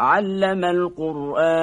عَلَّمَ الْقُرْآنَ